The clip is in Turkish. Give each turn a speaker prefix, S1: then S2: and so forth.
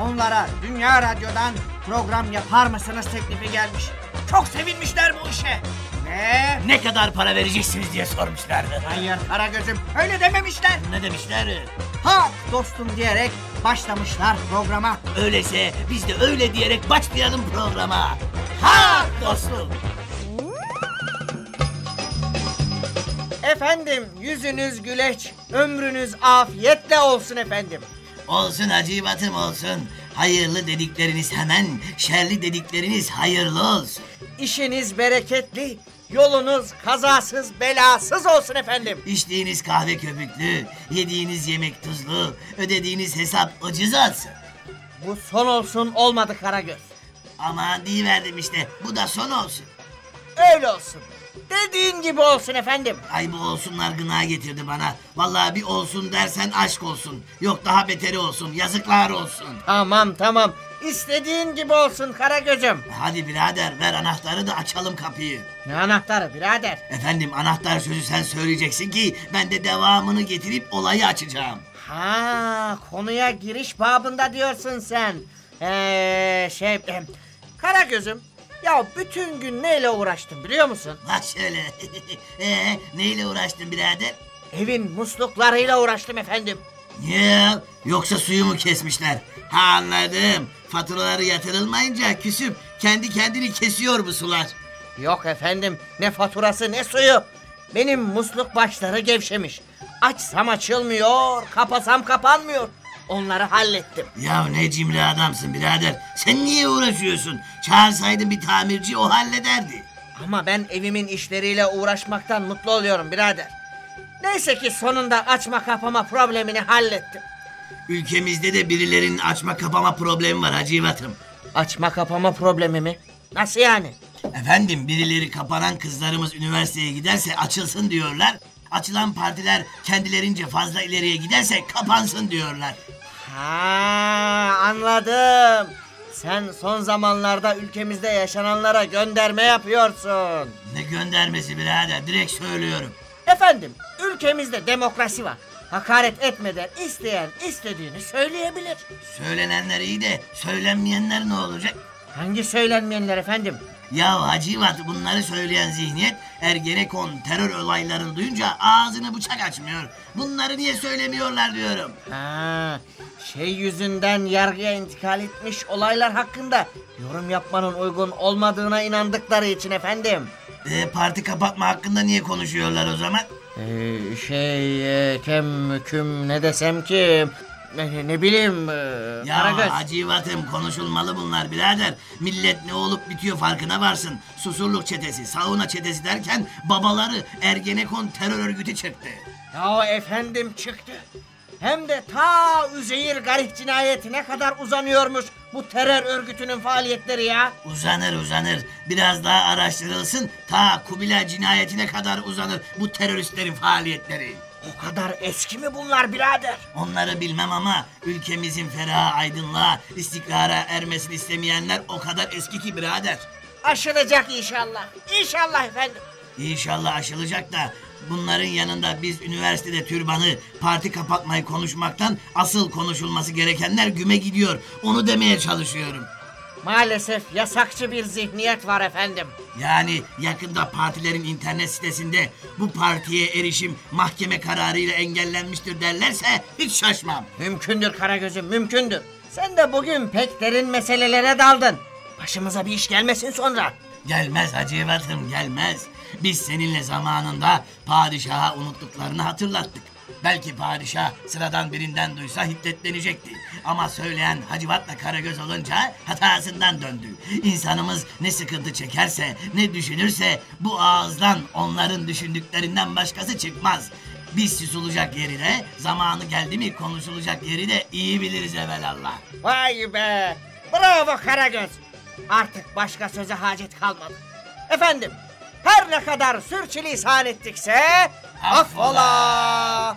S1: onlara Dünya Radyo'dan program yapar mısınız teklifi gelmiş. Çok sevinmişler bu işe. Ve
S2: Ne kadar para vereceksiniz diye sormuşlardı.
S1: hayır Karagöz'üm öyle dememişler.
S2: Ne demişler?
S1: Ha dostum diyerek başlamışlar programa.
S2: Öyleyse biz de öyle diyerek başlayalım programa. Ha dostum.
S1: Efendim yüzünüz güleç, ömrünüz afiyetle olsun efendim.
S2: Olsun acıbatım olsun. Hayırlı dedikleriniz hemen, şerli dedikleriniz hayırlı olsun.
S1: İşiniz bereketli, yolunuz kazasız belasız olsun efendim.
S2: İçtiğiniz kahve köpüklü, yediğiniz yemek tuzlu, ödediğiniz hesap ucuz olsun.
S1: Bu son olsun olmadı Karagöz.
S2: Aman verdim işte, bu da son olsun.
S1: Öyle olsun. Dediğin gibi olsun efendim.
S2: Ay bu olsunlar gına getirdi bana. Vallahi bir olsun dersen aşk olsun. Yok daha beteri olsun, yazıklar olsun.
S1: Tamam tamam. İstediğin gibi olsun Karagöz'üm.
S2: Hadi birader ver anahtarı da açalım kapıyı.
S1: Ne anahtarı birader?
S2: Efendim anahtar sözü sen söyleyeceksin ki ben de devamını getirip olayı açacağım.
S1: Ha konuya giriş babında diyorsun sen. Ee, şey... e, Karagöz'üm ya bütün gün neyle uğraştım biliyor musun?
S2: Bak şöyle. ee, neyle uğraştın birader?
S1: Evin musluklarıyla uğraştım efendim.
S2: Ya yoksa suyu mu kesmişler? Ha anladım. Faturaları yatırılmayınca küsüp kendi kendini kesiyor bu sular.
S1: Yok efendim ne faturası ne suyu. Benim musluk başları gevşemiş. Açsam açılmıyor, kapasam kapanmıyor. Onları hallettim.
S2: Ya ne cimri adamsın birader. Sen niye uğraşıyorsun? Çağırsaydın bir tamirci o hallederdi.
S1: Ama ben evimin işleriyle uğraşmaktan mutlu oluyorum birader. Neyse ki sonunda açma kapama problemini hallettim.
S2: Ülkemizde de birilerinin açma kapama problemi var Hacivat'ım.
S1: Açma kapama problemi mi? Nasıl yani?
S2: Efendim birileri kapanan kızlarımız üniversiteye giderse açılsın diyorlar. Açılan partiler kendilerince fazla ileriye giderse kapansın diyorlar.
S1: Ha anladım. Sen son zamanlarda ülkemizde yaşananlara gönderme yapıyorsun.
S2: Ne göndermesi birader direkt söylüyorum.
S1: Efendim, ülkemizde demokrasi var. Hakaret etmeden isteyen istediğini söyleyebilir.
S2: Söylenenler iyi de söylenmeyenler ne olacak?
S1: Hangi söylenmeyenler efendim?
S2: Ya Hacivat bunları söyleyen zihniyet Ergenekon terör olaylarını duyunca ağzını bıçak açmıyor. Bunları niye söylemiyorlar diyorum.
S1: Ha, şey yüzünden yargıya intikal etmiş olaylar hakkında yorum yapmanın uygun olmadığına inandıkları için efendim.
S2: E, parti kapatma hakkında niye konuşuyorlar o zaman?
S1: Ee, şey e, kem küm ne desem ki ne, ne bileyim e,
S2: Ya
S1: Karagöz.
S2: Hacivat'ım konuşulmalı bunlar birader. Millet ne olup bitiyor farkına varsın. Susurluk çetesi, sauna çetesi derken babaları Ergenekon terör örgütü çıktı.
S1: Ya efendim çıktı. Hem de ta Üzeyir Garip cinayetine kadar uzanıyormuş bu terör örgütünün faaliyetleri ya.
S2: Uzanır uzanır. Biraz daha araştırılsın. Ta Kubilay cinayetine kadar uzanır bu teröristlerin faaliyetleri.
S1: O kadar eski mi bunlar birader?
S2: Onları bilmem ama ülkemizin feraha aydınlığa, istikrara ermesini istemeyenler o kadar eski ki birader.
S1: Aşılacak inşallah. İnşallah efendim.
S2: İnşallah aşılacak da bunların yanında biz üniversitede türbanı, parti kapatmayı konuşmaktan asıl konuşulması gerekenler güme gidiyor. Onu demeye çalışıyorum.
S1: Maalesef yasakçı bir zihniyet var efendim.
S2: Yani yakında partilerin internet sitesinde bu partiye erişim mahkeme kararıyla engellenmiştir derlerse hiç şaşmam.
S1: Mümkündür Karagöz'üm mümkündür. Sen de bugün pek derin meselelere daldın. Başımıza bir iş gelmesin sonra.
S2: Gelmez Hacivat'ım gelmez. Biz seninle zamanında padişaha unuttuklarını hatırlattık. Belki padişah sıradan birinden duysa hiddetlenecekti. Ama söyleyen Hacivat'la Karagöz olunca hatasından döndü. İnsanımız ne sıkıntı çekerse, ne düşünürse bu ağızdan onların düşündüklerinden başkası çıkmaz. Biz susulacak yeri de, zamanı geldi mi konuşulacak yeri de iyi biliriz evelallah.
S1: Vay be! Bravo Karagöz! Artık başka söze hacet kalmadı. Efendim, her ne kadar sürçülisan ettikse affola!